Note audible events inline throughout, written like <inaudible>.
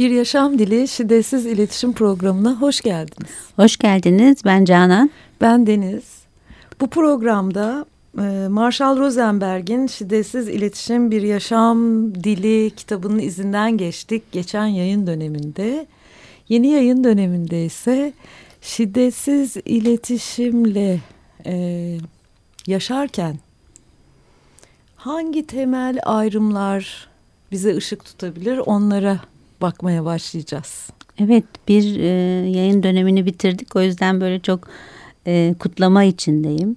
Bir Yaşam Dili Şiddetsiz İletişim Programı'na hoş geldiniz. Hoş geldiniz. Ben Canan. Ben Deniz. Bu programda e, Marshall Rosenberg'in Şiddetsiz İletişim Bir Yaşam Dili kitabının izinden geçtik geçen yayın döneminde. Yeni yayın döneminde ise şiddetsiz iletişimle e, yaşarken hangi temel ayrımlar bize ışık tutabilir onlara bakmaya başlayacağız. Evet bir e, yayın dönemini bitirdik o yüzden böyle çok e, kutlama içindeyim.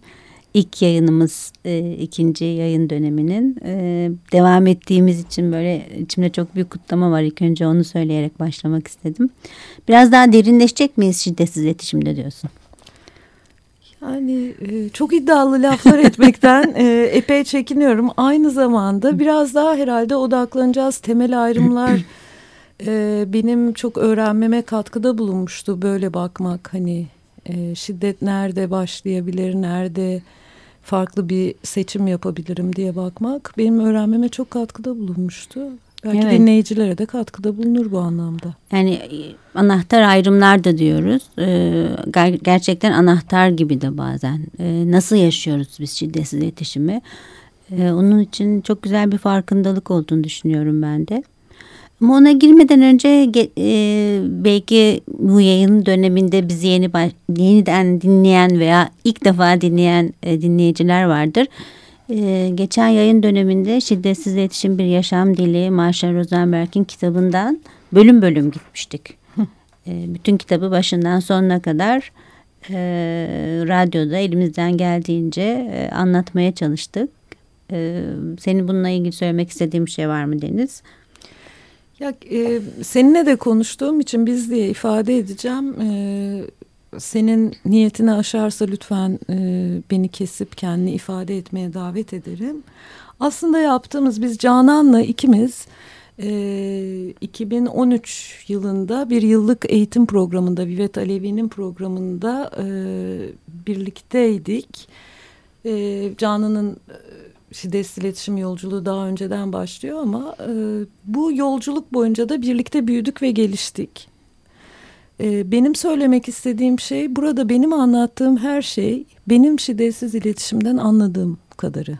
İlk yayınımız e, ikinci yayın döneminin e, devam ettiğimiz için böyle içimde çok büyük kutlama var. İlk önce onu söyleyerek başlamak istedim. Biraz daha derinleşecek miyiz şiddetsiz iletişimde diyorsun? Yani e, çok iddialı laflar etmekten e, epey çekiniyorum. Aynı zamanda biraz daha herhalde odaklanacağız temel ayrımlar <clears throat> e, benim çok öğrenmeme katkıda bulunmuştu böyle bakmak hani e, şiddet nerede başlayabilir nerede farklı bir seçim yapabilirim diye bakmak benim öğrenmeme çok katkıda bulunmuştu. Belki evet. dinleyicilere de katkıda bulunur bu anlamda. Yani e, anahtar ayrımlar da diyoruz. Ee, gerçekten anahtar gibi de bazen. Ee, nasıl yaşıyoruz biz şiddetsiz iletişimi? Ee, onun için çok güzel bir farkındalık olduğunu düşünüyorum ben de. Ona girmeden önce e, belki bu yayın döneminde bizi yeni yeniden dinleyen veya ilk defa dinleyen e, dinleyiciler vardır. E, geçen yayın döneminde Şiddetsiz İletişim Bir Yaşam Dili Marshall Rosenberg'in kitabından bölüm bölüm gitmiştik. <laughs> e, bütün kitabı başından sonuna kadar e, radyoda elimizden geldiğince e, anlatmaya çalıştık. E, senin bununla ilgili söylemek istediğim şey var mı Deniz? Ya e, seninle de konuştuğum için biz diye ifade edeceğim. E, senin niyetini aşarsa lütfen e, beni kesip kendini ifade etmeye davet ederim. Aslında yaptığımız biz Canan'la ikimiz e, 2013 yılında bir yıllık eğitim programında Vivet Alevi'nin programında e, birlikteydik. E, Canan'ın şiddetsiz iletişim yolculuğu daha önceden başlıyor ama e, bu yolculuk boyunca da birlikte büyüdük ve geliştik. E, benim söylemek istediğim şey burada benim anlattığım her şey benim şiddetsiz iletişimden anladığım kadarı.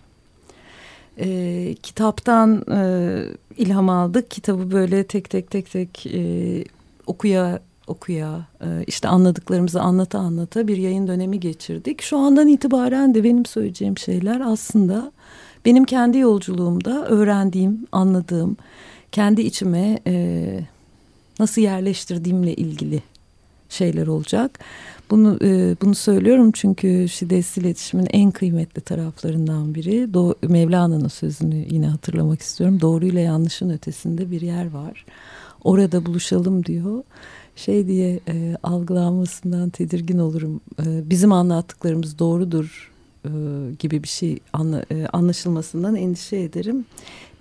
E, kitaptan e, ilham aldık. Kitabı böyle tek tek tek tek e, okuya okuya e, işte anladıklarımızı anlata anlata bir yayın dönemi geçirdik. Şu andan itibaren de benim söyleyeceğim şeyler aslında benim kendi yolculuğumda öğrendiğim, anladığım, kendi içime e, nasıl yerleştirdiğimle ilgili şeyler olacak. Bunu e, bunu söylüyorum çünkü şiddetsiz iletişimin en kıymetli taraflarından biri. Do Mevlana'nın sözünü yine hatırlamak istiyorum. Doğruyla yanlışın ötesinde bir yer var. Orada buluşalım diyor. Şey diye e, algılanmasından tedirgin olurum. E, bizim anlattıklarımız doğrudur e, gibi bir şey e, anlaşılmasından endişe ederim.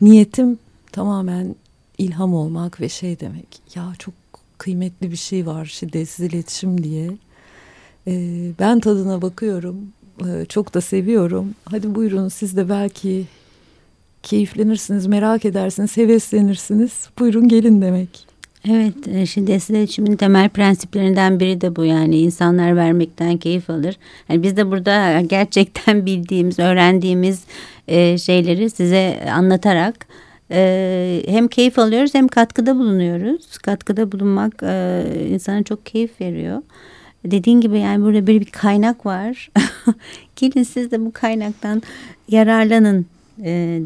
Niyetim tamamen ilham olmak ve şey demek. Ya çok kıymetli bir şey var şiddetsiz iletişim diye. E, ben tadına bakıyorum. Çok da seviyorum. Hadi buyurun siz de belki keyiflenirsiniz, merak edersiniz, heveslenirsiniz. Buyurun gelin demek. Evet, e, şiddetsiz iletişimin temel prensiplerinden biri de bu yani insanlar vermekten keyif alır. Yani biz de burada <laughs> gerçekten bildiğimiz, öğrendiğimiz e, şeyleri size anlatarak e, hem keyif alıyoruz hem katkıda bulunuyoruz. Katkıda bulunmak insana çok keyif veriyor. Dediğin gibi yani burada böyle bir kaynak var. <laughs> Gelin siz de bu kaynaktan yararlanın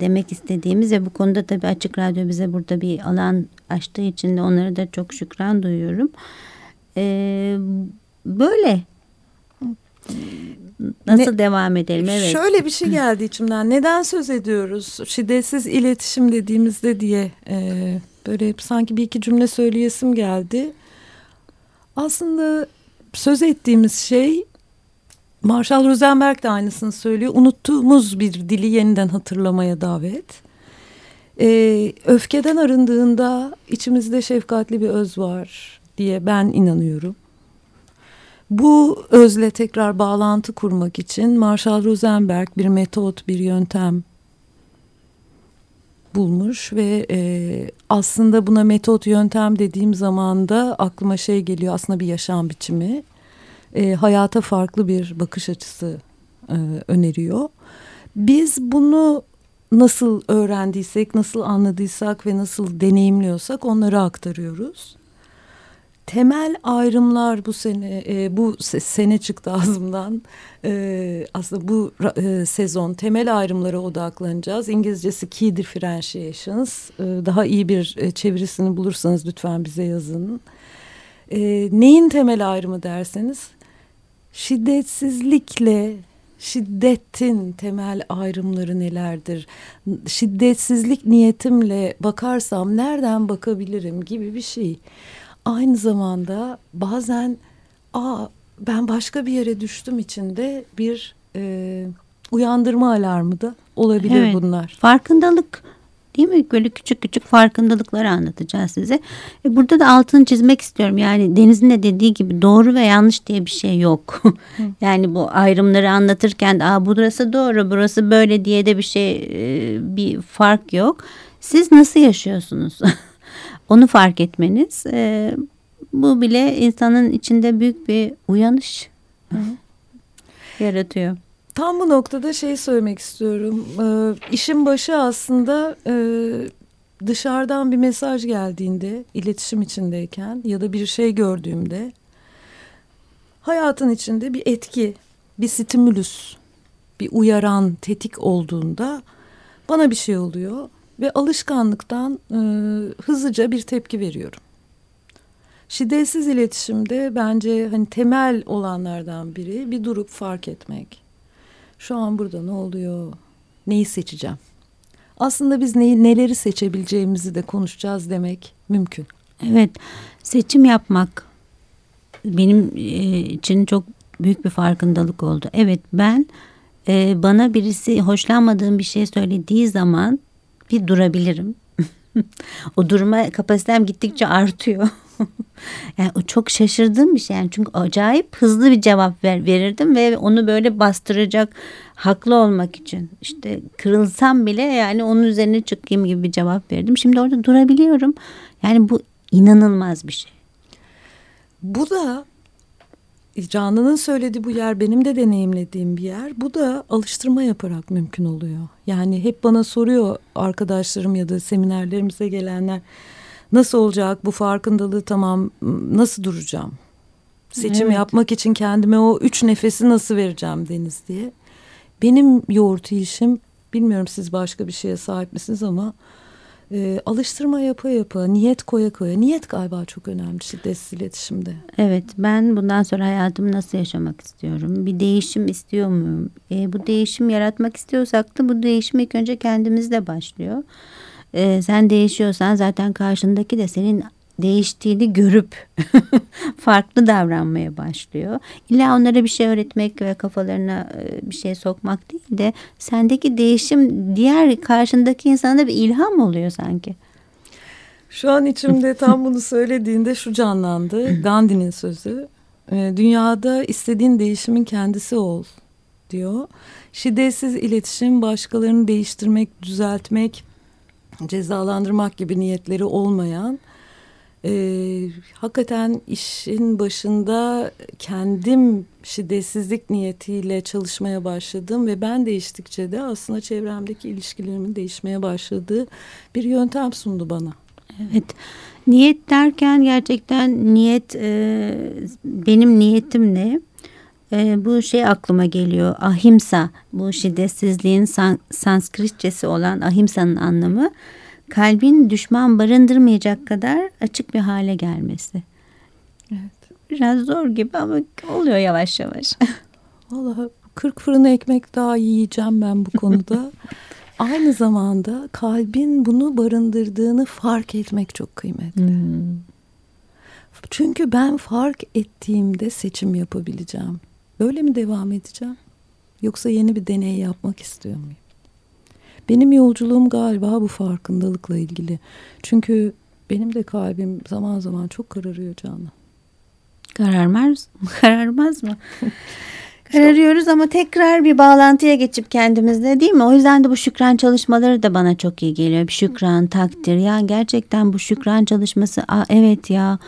demek istediğimiz ve bu konuda tabii Açık Radyo bize burada bir alan açtığı için de onlara da çok şükran duyuyorum. E, böyle Nasıl ne, devam edelim? Evet. Şöyle bir şey geldi içimden. Neden söz ediyoruz? Şiddetsiz iletişim dediğimizde diye e, böyle sanki bir iki cümle söyleyesim geldi. Aslında söz ettiğimiz şey Marshall Rosenberg de aynısını söylüyor. Unuttuğumuz bir dili yeniden hatırlamaya davet. Ee, öfkeden arındığında içimizde şefkatli bir öz var diye ben inanıyorum. Bu özle tekrar bağlantı kurmak için Marshall Rosenberg bir metot, bir yöntem bulmuş ve e, aslında buna metot yöntem dediğim zaman da aklıma şey geliyor aslında bir yaşam biçimi. E, hayata farklı bir bakış açısı e, öneriyor. Biz bunu nasıl öğrendiysek, nasıl anladıysak ve nasıl deneyimliyorsak onları aktarıyoruz. Temel ayrımlar bu sene e, bu sene çıktı ağzımdan. E, aslında bu e, sezon temel ayrımlara odaklanacağız. İngilizcesi key differentiations. E, daha iyi bir e, çevirisini bulursanız lütfen bize yazın. E, neyin temel ayrımı derseniz şiddetsizlikle şiddetin temel ayrımları nelerdir? Şiddetsizlik niyetimle bakarsam nereden bakabilirim gibi bir şey. Aynı zamanda bazen aa ben başka bir yere düştüm içinde bir e, uyandırma alarmı da olabilir evet, bunlar. Farkındalık Değil mi? Böyle küçük küçük farkındalıkları anlatacağız size. E burada da altını çizmek istiyorum. Yani Deniz'in de dediği gibi doğru ve yanlış diye bir şey yok. <laughs> yani bu ayrımları anlatırken Aa, burası doğru burası böyle diye de bir şey e, bir fark yok. Siz nasıl yaşıyorsunuz? <laughs> Onu fark etmeniz e, bu bile insanın içinde büyük bir uyanış <laughs> yaratıyor. Tam bu noktada şey söylemek istiyorum. Ee, işin başı aslında e, dışarıdan bir mesaj geldiğinde, iletişim içindeyken ya da bir şey gördüğümde hayatın içinde bir etki, bir stimülüs, bir uyaran, tetik olduğunda bana bir şey oluyor ve alışkanlıktan e, hızlıca bir tepki veriyorum. Şiddetsiz iletişimde bence hani temel olanlardan biri bir durup fark etmek şu an burada ne oluyor? Neyi seçeceğim? Aslında biz neyi, neleri seçebileceğimizi de konuşacağız demek mümkün. Evet, seçim yapmak benim e, için çok büyük bir farkındalık oldu. Evet, ben e, bana birisi hoşlanmadığım bir şey söylediği zaman bir durabilirim. <laughs> o durma kapasitem gittikçe artıyor. <laughs> yani o çok şaşırdığım bir şey yani çünkü acayip hızlı bir cevap ver, verirdim ve onu böyle bastıracak haklı olmak için işte kırılsam bile yani onun üzerine çıkayım gibi bir cevap verdim. Şimdi orada durabiliyorum. Yani bu inanılmaz bir şey. Bu da Canan'ın söylediği bu yer benim de deneyimlediğim bir yer. Bu da alıştırma yaparak mümkün oluyor. Yani hep bana soruyor arkadaşlarım ya da seminerlerimize gelenler Nasıl olacak bu farkındalığı tamam nasıl duracağım? Seçim evet. yapmak için kendime o üç nefesi nasıl vereceğim Deniz diye. Benim yoğurt işim bilmiyorum siz başka bir şeye sahip misiniz ama e, alıştırma yapa yapa niyet koya koya niyet galiba çok önemli şiddetsiz iletişimde. Evet ben bundan sonra hayatımı nasıl yaşamak istiyorum bir değişim istiyor muyum e, bu değişim yaratmak istiyorsak da bu değişim ilk önce kendimizde başlıyor e, sen değişiyorsan zaten karşındaki de senin değiştiğini görüp <laughs> farklı davranmaya başlıyor. İlla onlara bir şey öğretmek ve kafalarına e, bir şey sokmak değil de sendeki değişim diğer karşındaki insana da bir ilham oluyor sanki. Şu an içimde <laughs> tam bunu söylediğinde şu canlandı. Gandhi'nin sözü. E, dünyada istediğin değişimin kendisi ol diyor. Şiddetsiz iletişim başkalarını değiştirmek, düzeltmek, cezalandırmak gibi niyetleri olmayan e, hakikaten işin başında kendim şiddetsizlik niyetiyle çalışmaya başladım ve ben değiştikçe de aslında çevremdeki ilişkilerimin değişmeye başladığı bir yöntem sundu bana. Evet. Niyet derken gerçekten niyet e, benim niyetim ne? E, bu şey aklıma geliyor. Ahimsa bu şiddetsizliğin san, Sanskritçesi olan ahimsa'nın anlamı kalbin düşman barındırmayacak kadar açık bir hale gelmesi. Evet. Biraz zor gibi ama oluyor yavaş yavaş. <laughs> Vallahi 40 fırını ekmek daha yiyeceğim ben bu konuda. <laughs> Aynı zamanda kalbin bunu barındırdığını fark etmek çok kıymetli. Hmm. Çünkü ben fark ettiğimde seçim yapabileceğim. Böyle mi devam edeceğim? Yoksa yeni bir deney yapmak istiyor muyum? Benim yolculuğum galiba bu farkındalıkla ilgili. Çünkü benim de kalbim zaman zaman çok kararıyor Canan. Kararmaz, kararmaz mı? <laughs> <laughs> Kararıyoruz ama tekrar bir bağlantıya geçip kendimizle değil mi? O yüzden de bu şükran çalışmaları da bana çok iyi geliyor. Bir şükran, takdir. Ya gerçekten bu şükran çalışması Aa, evet ya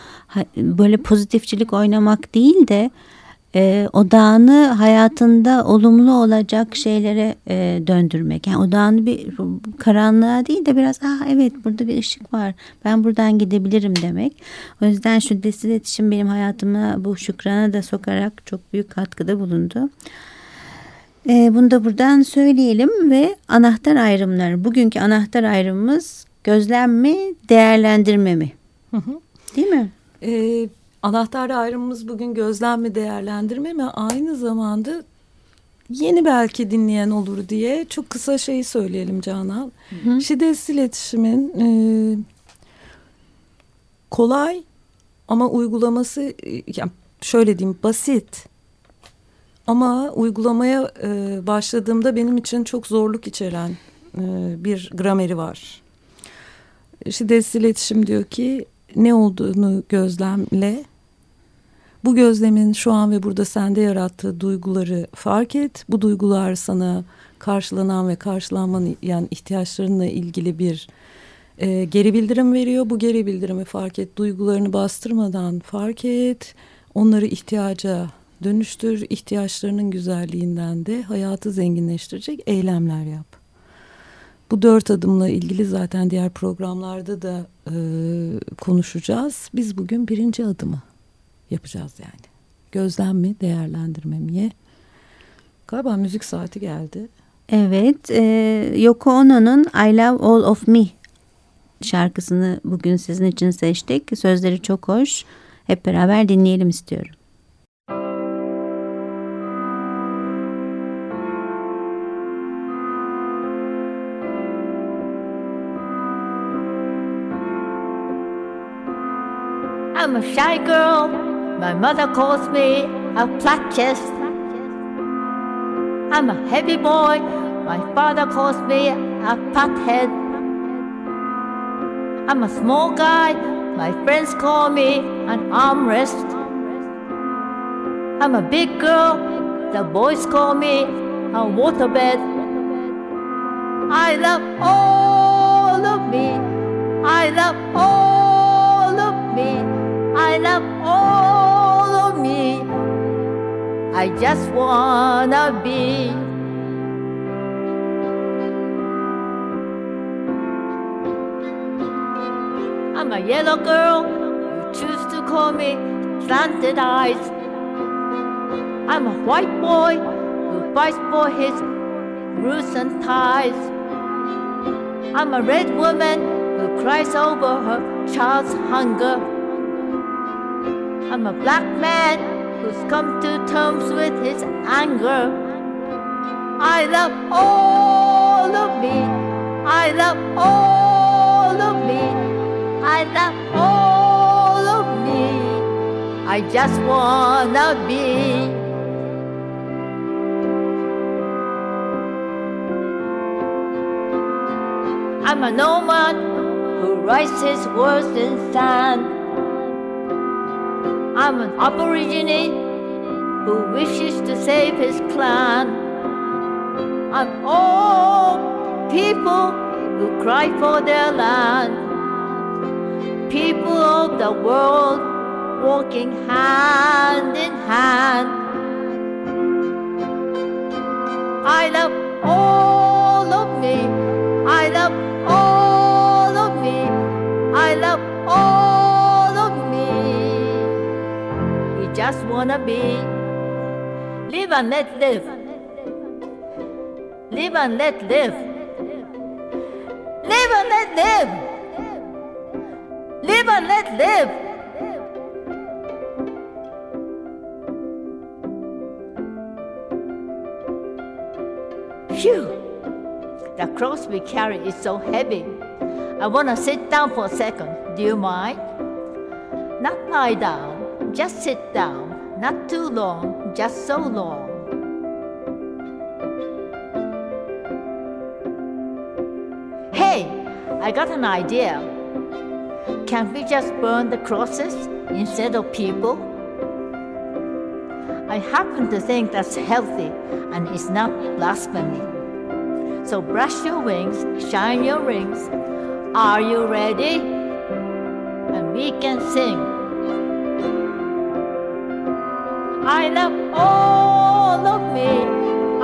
böyle pozitifçilik oynamak değil de e, odağını hayatında olumlu olacak şeylere e, döndürmek. Yani odağını bir karanlığa değil de biraz ah evet burada bir ışık var. Ben buradan gidebilirim demek. O yüzden şu desil iletişim benim hayatıma bu şükrana da sokarak çok büyük katkıda bulundu. E, bunu da buradan söyleyelim ve anahtar ayrımları. Bugünkü anahtar ayrımımız gözlem mi, değerlendirme mi? Hı hı. Değil mi? Ee, anahtar ayrımımız bugün gözlem mi değerlendirme mi aynı zamanda yeni belki dinleyen olur diye çok kısa şeyi söyleyelim Canan. Hı hı. Şiddetsiz iletişimin e, kolay ama uygulaması yani şöyle diyeyim basit. Ama uygulamaya e, başladığımda benim için çok zorluk içeren e, bir grameri var. Şiddetsiz iletişim diyor ki ne olduğunu gözlemle. Bu gözlemin şu an ve burada sende yarattığı duyguları fark et. Bu duygular sana karşılanan ve karşılanmanın yani ihtiyaçlarınla ilgili bir e, geri bildirim veriyor. Bu geri bildirimi fark et. Duygularını bastırmadan fark et. Onları ihtiyaca dönüştür. ihtiyaçlarının güzelliğinden de hayatı zenginleştirecek eylemler yap. Bu dört adımla ilgili zaten diğer programlarda da e, konuşacağız. Biz bugün birinci adımı yapacağız yani. Gözlem mi, değerlendirme mi? Galiba müzik saati geldi. Evet, e, Yoko Ono'nun I Love All of Me şarkısını bugün sizin için seçtik. Sözleri çok hoş. Hep beraber dinleyelim istiyorum. I'm a shy girl. My mother calls me a flat chest. I'm a heavy boy. My father calls me a fat head. I'm a small guy. My friends call me an armrest. I'm a big girl. The boys call me a waterbed. I love all of me. I love all I just wanna be. I'm a yellow girl, you choose to call me slanted eyes. I'm a white boy who fights for his roots and ties. I'm a red woman who cries over her child's hunger. I'm a black man who's come to terms with his anger. I love all of me. I love all of me. I love all of me. I just wanna be. I'm a nomad who writes his words in sand. I'm an aborigine who wishes to save his clan. I'm all people who cry for their land. People of the world walking hand in hand. I love all of me. Just wanna be. Live and let live. Live and let live. Live and let live. Live and let live. Phew! The cross we carry is so heavy. I wanna sit down for a second. Do you mind? Not lie down. Just sit down, not too long, just so long. Hey, I got an idea. Can't we just burn the crosses instead of people? I happen to think that's healthy and is not blasphemy. So brush your wings, shine your rings. Are you ready? And we can sing. I love all of me.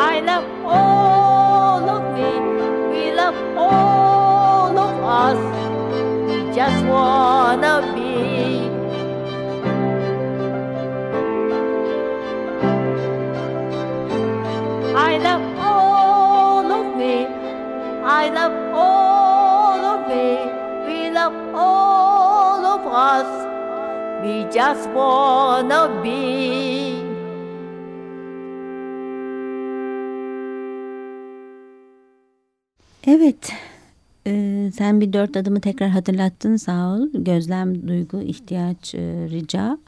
I love all of me. We love all of us. We just wanna be. I love all of me. I love all of me. We love all of us. We just wanna be. Evet, e, sen bir dört adımı tekrar hatırlattın sağ ol. Gözlem, duygu, ihtiyaç, e, rica.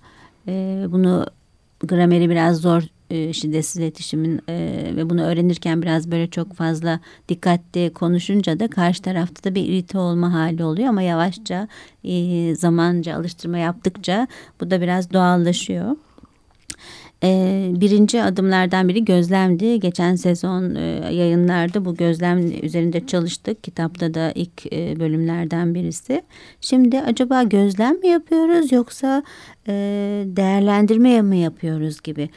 E, bunu grameri biraz zor e, şiddetsiz iletişimin e, ve bunu öğrenirken biraz böyle çok fazla dikkatli konuşunca da karşı tarafta da bir irite olma hali oluyor ama yavaşça e, zamanca alıştırma yaptıkça bu da biraz doğallaşıyor. Ee, birinci adımlardan biri gözlemdi. Geçen sezon e, yayınlarda bu gözlem üzerinde çalıştık. Kitapta da ilk e, bölümlerden birisi. Şimdi acaba gözlem mi yapıyoruz yoksa e, değerlendirme mi yapıyoruz gibi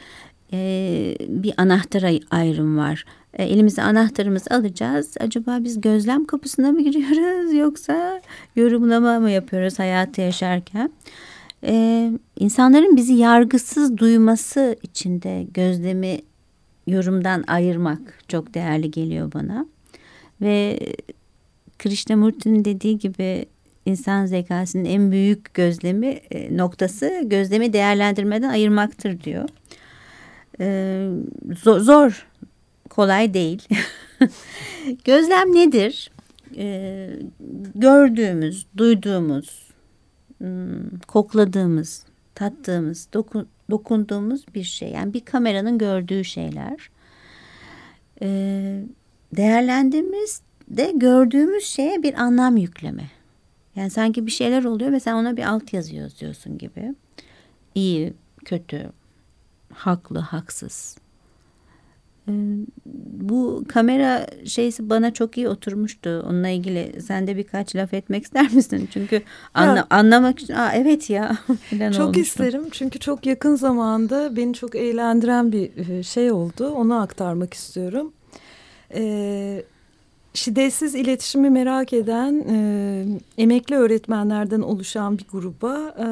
e, bir anahtar ay- ayrım var. E, elimize anahtarımızı alacağız. Acaba biz gözlem kapısına mı giriyoruz yoksa yorumlama mı yapıyoruz hayatı yaşarken? Ee, insanların bizi yargısız duyması için de gözlemi yorumdan ayırmak çok değerli geliyor bana. Ve Krishnamurti'nin dediği gibi insan zekasının en büyük gözlemi e, noktası gözlemi değerlendirmeden ayırmaktır diyor. Ee, zor, zor, kolay değil. <laughs> Gözlem nedir? Ee, gördüğümüz, duyduğumuz, kokladığımız, tattığımız, dokun, dokunduğumuz bir şey. Yani bir kameranın gördüğü şeyler. Ee, değerlendirmemiz de gördüğümüz şeye bir anlam yükleme. Yani sanki bir şeyler oluyor ve sen ona bir alt yazı yazıyorsun gibi. İyi, kötü, haklı, haksız. Ee, bu kamera şeysi bana çok iyi oturmuştu. Onunla ilgili sen de birkaç laf etmek ister misin? Çünkü anla, ya, anlamak için Aa, evet ya. <laughs> çok olmuştu. isterim çünkü çok yakın zamanda beni çok eğlendiren bir e, şey oldu. Onu aktarmak istiyorum. Ee, şiddetsiz iletişimi merak eden e, emekli öğretmenlerden oluşan bir gruba e,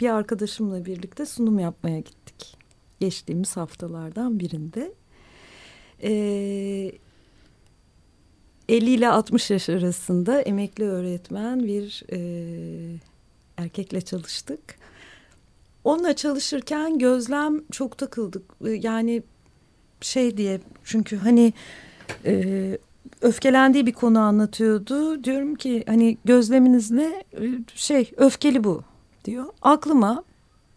bir arkadaşımla birlikte sunum yapmaya gittik. Geçtiğimiz haftalardan birinde. E, ee, 50 ile 60 yaş arasında emekli öğretmen bir e, erkekle çalıştık. Onunla çalışırken gözlem çok takıldık. Yani şey diye çünkü hani e, öfkelendiği bir konu anlatıyordu. Diyorum ki hani gözleminiz ne? Şey öfkeli bu diyor. Aklıma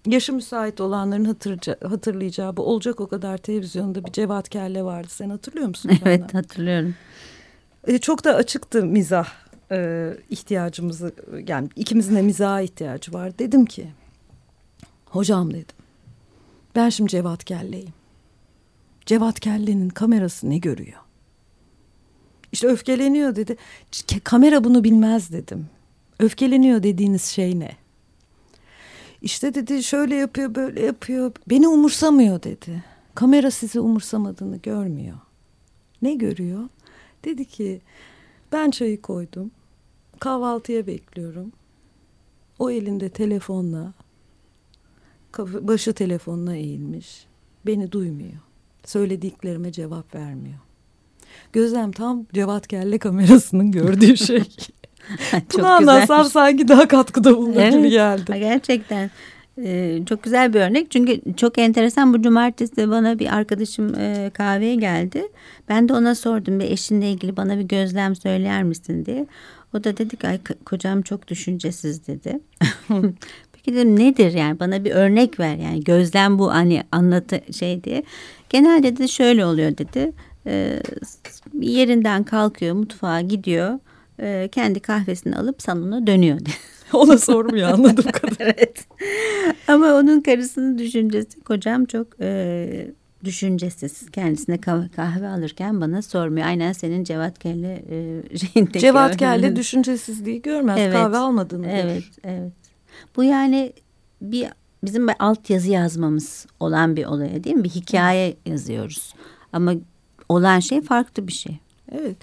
yaşı müsait olanların hatırca, hatırlayacağı bu olacak o kadar televizyonda bir Cevat Kelle vardı. Sen hatırlıyor musun? <laughs> Evet bana? hatırlıyorum. E, çok da açıktı mizah e, ihtiyacımızı yani ikimizin de mizaha ihtiyacı var. Dedim ki hocam dedim ben şimdi Cevat Kelle'yim. Cevat Kelle'nin kamerası ne görüyor? İşte öfkeleniyor dedi. Kamera bunu bilmez dedim. Öfkeleniyor dediğiniz şey ne? İşte dedi şöyle yapıyor böyle yapıyor. Beni umursamıyor dedi. Kamera sizi umursamadığını görmüyor. Ne görüyor? Dedi ki ben çayı koydum. Kahvaltıya bekliyorum. O elinde telefonla başı telefonuna eğilmiş. Beni duymuyor. Söylediklerime cevap vermiyor. Gözlem tam Cevat Kelle kamerasının gördüğü <laughs> şey. <laughs> Bunu anlatsam sanki daha katkıda bulunur evet, gibi geldi. Gerçekten. Ee, çok güzel bir örnek çünkü çok enteresan bu cumartesi bana bir arkadaşım e, kahveye geldi. Ben de ona sordum bir eşinle ilgili bana bir gözlem söyler misin diye. O da dedi ki ay kocam çok düşüncesiz dedi. <laughs> Peki dedim nedir yani bana bir örnek ver yani gözlem bu hani anlatı şey diye. Genelde de şöyle oluyor dedi. E, yerinden kalkıyor mutfağa gidiyor e, kendi kahvesini alıp salona dönüyor. <laughs> Ona sormuyor anladığım kadarıyla. <laughs> evet. Ama onun karısının düşüncesi kocam çok e, düşüncesiz. Kendisine kahve, alırken bana sormuyor. Aynen senin Cevat Kelle e, <laughs> şeyindeki. Cevat Kelle düşüncesizliği görmez. Evet. Kahve almadığını Evet, görür. evet. Bu yani bir bizim bir altyazı yazmamız olan bir olaya değil mi? Bir hikaye yazıyoruz. Ama olan şey farklı bir şey. Evet.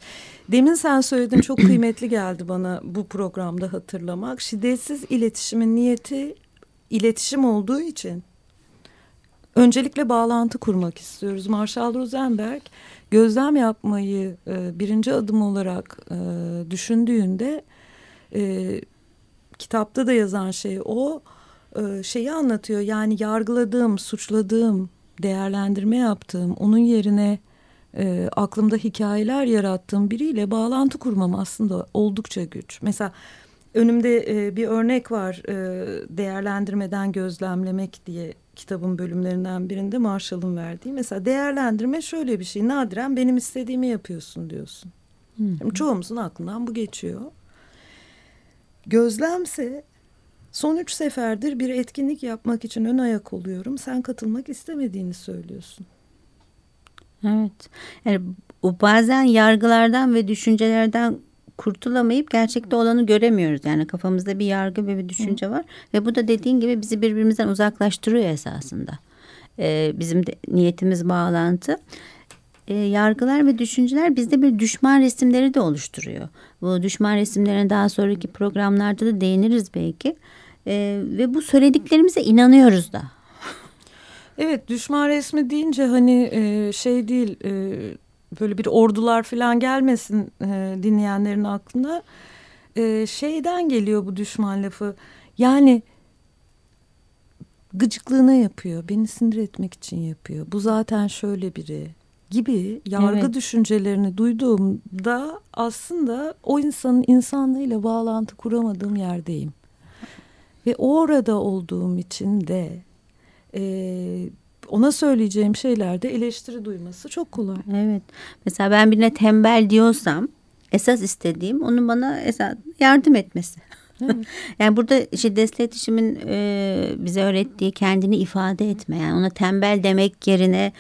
Demin sen söyledin çok kıymetli geldi bana bu programda hatırlamak. Şiddetsiz iletişimin niyeti iletişim olduğu için öncelikle bağlantı kurmak istiyoruz. Marshall Rosenberg gözlem yapmayı e, birinci adım olarak e, düşündüğünde e, kitapta da yazan şey o e, şeyi anlatıyor. Yani yargıladığım, suçladığım, değerlendirme yaptığım, onun yerine e, aklımda hikayeler yarattığım biriyle bağlantı kurmam aslında oldukça güç. Mesela önümde e, bir örnek var e, değerlendirmeden gözlemlemek diye kitabın bölümlerinden birinde Marshall'ın verdiği. Mesela değerlendirme şöyle bir şey nadiren benim istediğimi yapıyorsun diyorsun. Hı hı. Çoğumuzun aklından bu geçiyor. Gözlemse son üç seferdir bir etkinlik yapmak için ön ayak oluyorum. Sen katılmak istemediğini söylüyorsun. Evet. Yani o bazen yargılardan ve düşüncelerden kurtulamayıp gerçekte olanı göremiyoruz. Yani kafamızda bir yargı ve bir düşünce var ve bu da dediğin gibi bizi birbirimizden uzaklaştırıyor esasında. Ee, bizim de niyetimiz bağlantı. Ee, yargılar ve düşünceler bizde bir düşman resimleri de oluşturuyor. Bu düşman resimlerine daha sonraki programlarda da değiniriz belki. Ee, ve bu söylediklerimize inanıyoruz da. Evet düşman resmi deyince hani e, şey değil e, böyle bir ordular falan gelmesin e, dinleyenlerin aklına. E, şeyden geliyor bu düşman lafı. Yani gıcıklığına yapıyor. Beni sinir etmek için yapıyor. Bu zaten şöyle biri gibi yargı Evet. düşüncelerini duyduğumda aslında o insanın insanlığıyla bağlantı kuramadığım yerdeyim. Ve orada olduğum için de e, ona söyleyeceğim şeylerde eleştiri duyması çok kolay. Evet. Mesela ben birine tembel diyorsam esas istediğim onun bana esas yardım etmesi. Evet. <laughs> yani burada şiddetli iletişimin e, bize öğrettiği kendini ifade etme. Yani ona tembel demek yerine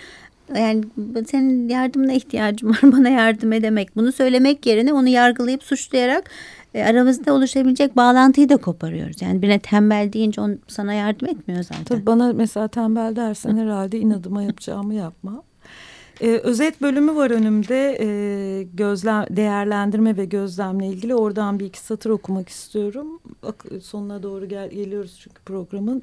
yani senin yardımına ihtiyacım var <laughs> bana yardım edemek. Bunu söylemek yerine onu yargılayıp suçlayarak e, aramızda oluşabilecek bağlantıyı da koparıyoruz. Yani birine tembel deyince on sana yardım etmiyor zaten. Tabii bana mesela tembel dersen herhalde inadıma yapacağımı yapma. Ee, özet bölümü var önümde. Ee, gözlem, değerlendirme ve gözlemle ilgili. Oradan bir iki satır okumak istiyorum. Bak, sonuna doğru gel, geliyoruz çünkü programın.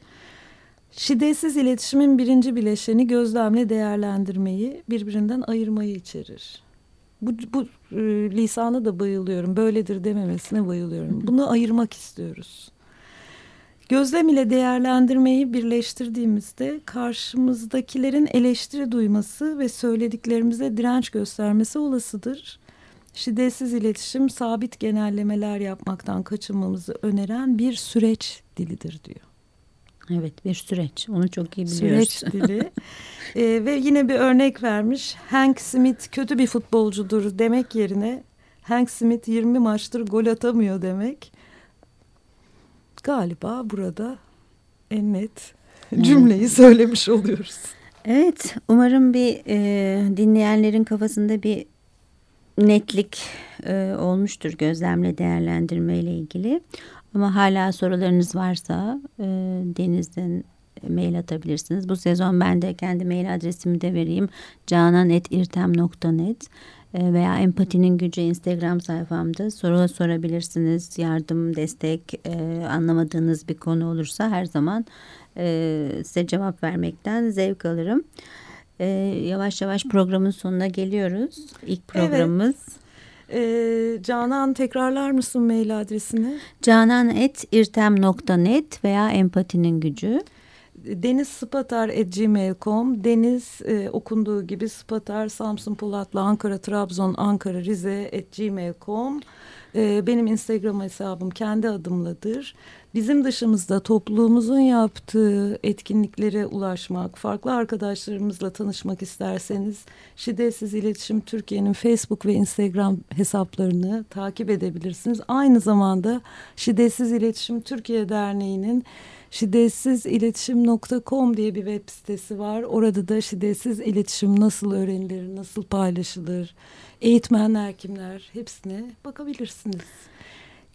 Şiddetsiz iletişimin birinci bileşeni gözlemle değerlendirmeyi birbirinden ayırmayı içerir. Bu, bu e, lisana da bayılıyorum. Böyledir dememesine bayılıyorum. Bunu ayırmak istiyoruz. Gözlem ile değerlendirmeyi birleştirdiğimizde karşımızdakilerin eleştiri duyması ve söylediklerimize direnç göstermesi olasıdır. Şiddetsiz iletişim sabit genellemeler yapmaktan kaçınmamızı öneren bir süreç dilidir diyor. Evet bir süreç. Onu çok iyi biliyoruz. Süreç dili. <laughs> Ee, ve yine bir örnek vermiş. Hank Smith kötü bir futbolcudur demek yerine Hank Smith 20 maçtır gol atamıyor demek. Galiba burada en net cümleyi söylemiş oluyoruz. Evet, umarım bir e, dinleyenlerin kafasında bir netlik e, olmuştur gözlemle değerlendirme ile ilgili. Ama hala sorularınız varsa e, Deniz'den mail atabilirsiniz. Bu sezon ben de kendi mail adresimi de vereyim. canan.irtem.net e, veya Empatinin Gücü Instagram sayfamda soru sorabilirsiniz. Yardım, destek, e, anlamadığınız bir konu olursa her zaman e, size cevap vermekten zevk alırım. E, yavaş yavaş programın sonuna geliyoruz. İlk programımız. Ee, Canan tekrarlar mısın mail adresini? canan.irtem.net veya Empatinin Gücü. Deniz Spatar gmail.com Deniz e, okunduğu gibi Spatar Samsun Polatlı Ankara Trabzon Ankara Rize gmail.com E, benim Instagram hesabım kendi adımladır. Bizim dışımızda topluluğumuzun yaptığı etkinliklere ulaşmak, farklı arkadaşlarımızla tanışmak isterseniz Şiddetsiz İletişim Türkiye'nin Facebook ve Instagram hesaplarını takip edebilirsiniz. Aynı zamanda Şiddetsiz İletişim Türkiye Derneği'nin şiddetsizİletişim.com diye bir web sitesi var. Orada da şiddetsiz iletişim nasıl öğrenilir, nasıl paylaşılır, eğitmenler kimler hepsine bakabilirsiniz.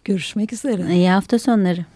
Görüşmek üzere. İyi hafta sonları.